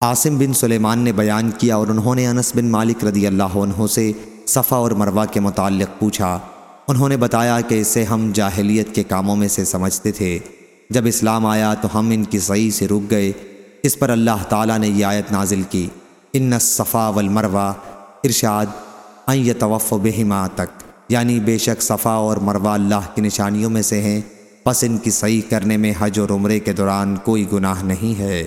عاصم بن سلیمان نے بیان کیا اور انہوں نے انس بن مالک رضی اللہ عنہ سے صفا اور مروہ کے متعلق پوچھا۔ انہوں نے بتایا کہ اسے ہم جاہلیت کے کاموں میں سے سمجھتے تھے۔ جب اسلام آیا تو ہم ان کی صحیح سے رک گئے۔ اس پر اللہ تعالیٰ نے یہ آیت نازل کی۔ ان صفا والمروہ، ارشاد، ان یتوف بہما تک۔ یعنی بے شک صفا اور مروہ اللہ کی نشانیوں میں سے ہیں۔ پس ان کی صحیح کرنے میں حج اور عمرے کے دوران کوئی گناہ نہیں ہے۔